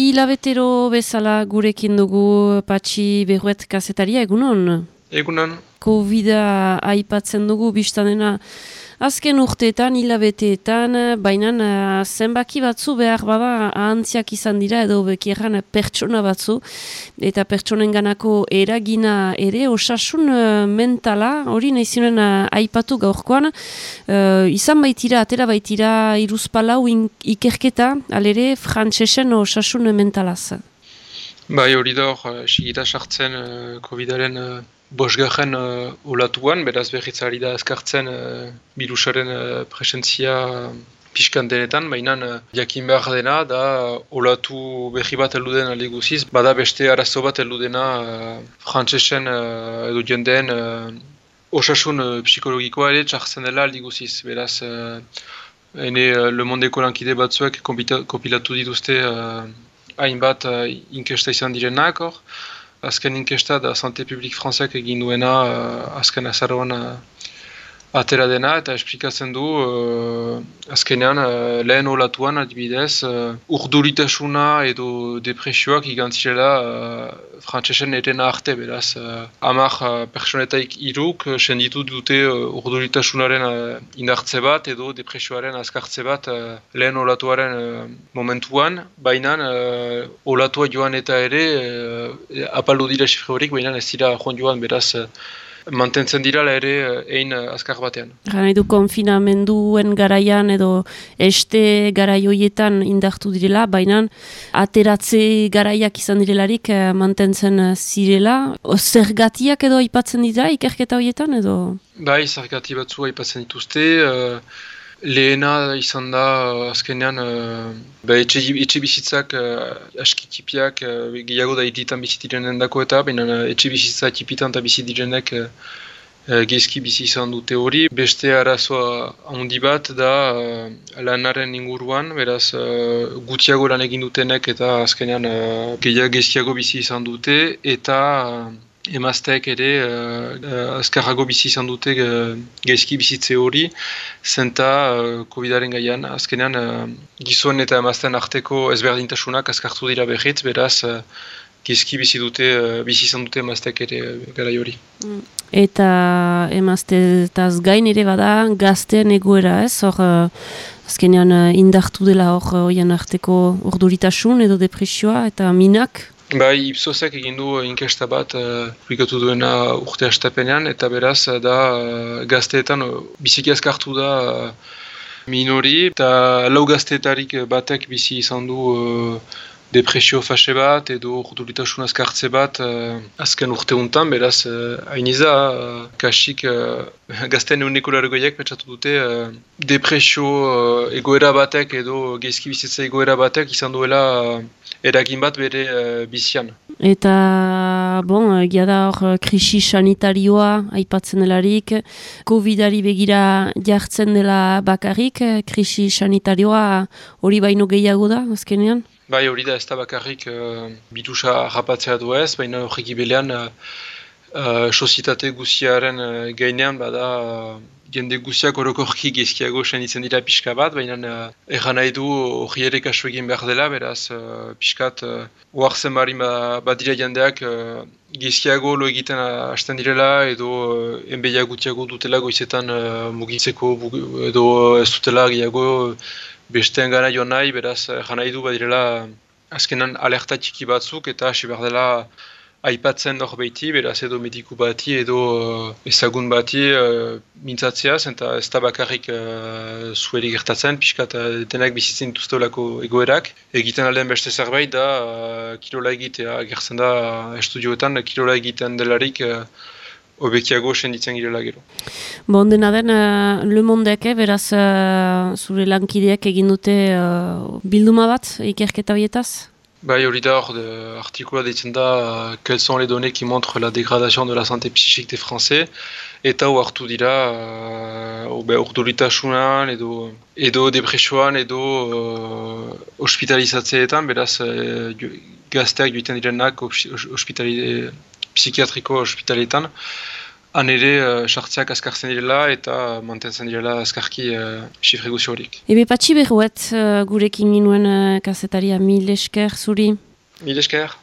Hilabetero bezala gurekin dugu patxi behuet kazetaria, egunon? Egunon. Covid-a aipatzen dugu biztanena Azken urteetan, hilabeteetan, baina uh, zenbaki batzu behar bada ahantziak izan dira edo bekieran pertsona batzu eta pertsonen ganako eragina ere osasun uh, mentala hori nahi uh, aipatu gaurkoan uh, izan baitira, atera baitira iruzpalau ikerketa alere frantsesen osasun mentalaz. Bai hori da hor, sigita sartzen uh, COVID-aren bosgarren uh, olatuan, beraz behitzari da azkartzen uh, virusaren uh, presentzia uh, pixkan denetan, baina uh, jakin behar dena da uh, olatu behi bat eluden aliguziz, bada beste arazo bat eludena uh, frantzesen uh, edo jendeen uh, osasun uh, psikologikoa ere txartzen dela aldiguziz, beraz uh, ene uh, Le Mondeko lankide batzuek kompilatu dituzte uh, hainbat uh, inkesta izan direnak hor, azken inkesta da Sante Publik Franzak egin duena uh, azken azaroan uh, atera dena eta esplikatzen du uh, azkenean uh, lehen olatuan adibidez uh, urduritasuna edo depresioak igantzirela uh, frantzesen erena arte beraz uh, amak uh, personetaik iruk uh, senditu dute uh, urduritasunaren uh, indartze bat edo depresioaren azkartze bat uh, lehen olatuaren uh, momentuan. Baina uh, olatua joan eta ere uh, apaldu dira sifre horik baina ez dira joan joan beraz uh, mantentzen dirala ere eh, ein eh, azkar batean. Gana edu konfinamenduen garaian edo este garaioietan indartu direla, baina ateratze garaiak izan direlarik eh, mantentzen zirela. Zergatiak edo aipatzen dira ikerketa horietan edo? Bai, zergati batzu aipatzen dituzte. Lehena izan da azkenean uh, ba, etxe, etxe bizitzak uh, aski tipiak uh, gehiago da ititan bizitirenen dako eta baina uh, etxe bizitza tipitan eta bizitirenek uh, uh, gezki bizi izan dute hori. Beste arazoa handi bat da uh, lanaren inguruan, beraz uh, gutiago lan egin dutenek eta azkenean uh, gehiago gezkiago bizi izan dute eta emazteek ere uh, azkarrago bizi izan dute uh, gaizki bizitze hori. Zenta uh, COVID-aren gaian azkenean uh, gizon eta emazten arteko ezberdintasunak azkartu dira behit beraz uh, gaizki bizi dute uh, bizi izan dute emazteek ere uh, gara hori. Mm. Eta emaztetaz gain ere bada gazten egoera ez? Hor azkenean uh, indartu dela hor uh, arteko urduritasun edo depresioa eta minak Bai, Ipsosek egin du inkesta bat uh, duena urte astapenean, eta beraz da uh, gazteetan uh, biziki azkartu da uh, minori, eta lau gazteetarik batek bizi izan du uh, depresio fase bat edo urtulitasun azkartze bat uh, azken urte untan, beraz hain uh, iza, uh, kasik uh, gazten euneko largoiak petxatu dute uh, depresio uh, egoera batek edo gezki bizitza egoera batek izan duela eragin bat bere uh, bizian. Eta, bon, egia da hor, krisi sanitarioa aipatzen delarik, COVID-ari begira jartzen dela bakarrik, krisi sanitarioa hori baino gehiago da, azkenean? Bai, hori da ez da bakarrik uh, bitusa rapatzea du ez, baina horreki belean uh, uh, sositate guziaren uh, gainean bada jende guziak orokorki gezkiago senitzen dira pixka bat, baina uh, erran nahi du hori ere kasu egin behar dela, beraz uh, pixkat uh, oartzen bari bat dira jendeak uh, gezkiago lo egiten hasten direla edo uh, enbeia gutiago dutela goizetan uh, mugitzeko edo ez dutela gehiago besteen gana joan nahi, beraz erran nahi du badirela azkenan alerta txiki batzuk eta hasi behar dela aipatzen dok behiti, beraz edo mediku bati edo uh, ezagun bati uh, mintzatzea, eta ez da bakarrik uh, zueri gertatzen, pixka eta denak bizitzen dituzte egoerak. Egiten aldean beste zerbait da, uh, kirola egitea, gertzen da uh, estudioetan, kirola egiten delarik, uh, Obekiago senditzen girela gero. Bon, dena den, uh, Le Mondek, eh, beraz, uh, zure lankideak egin dute uh, bilduma bat, ikerketa horietaz? Bai, hori da hor, artikula ditzen da uh, quelles sont les données qui montrent la dégradation de la santé psychique des Français eta hor hartu dira uh, urdolitasunan edo, edo depresioan edo uh, hospitalizatzeetan, beraz uh, gazteak joiten direnak hospitali, psikiatriko hospitaletan han ere sartzeak askartzen direla eta mantentzen direla askarki uh, xifre guzi horik. Ebe patxi behuet uh, gurekin ginuen uh, kasetaria mil esker zuri? Mil esker.